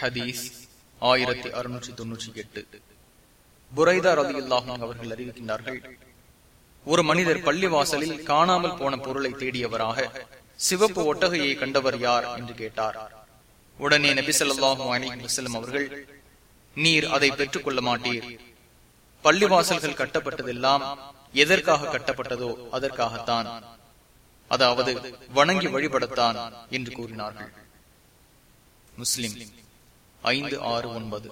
ஹதீஸ் ஆயிரத்தி அறுநூற்றி தொன்னூற்றி எட்டு. புரைதா ரதி அல்லாஹும் அவர்கள் அறிவிக்கின்றார்கள் ஒரு மனிதர் பள்ளி வாசலில் காணாமல் போன பொருளை தேடியவராக சிவப்பு ஒட்டகையை கண்டவர் யார் என்று கேட்டார். உடனே நபிசல்லாஹும் சொல்லாஹு அலி வசலம் அவர்கள் நீர் அதை பெற்றுக் கொள்ள மாட்டீர். பள்ளிவாசல்கள் கட்டப்பட்டதெல்லாம் எதற்காக கட்டப்பட்டதோ அதற்காகத்தான். அதாவது வணங்கி வழிபடத்தான் என்று கூறினார்கள். முஸ்லிம் ஐந்து ஆறு ஒன்பது.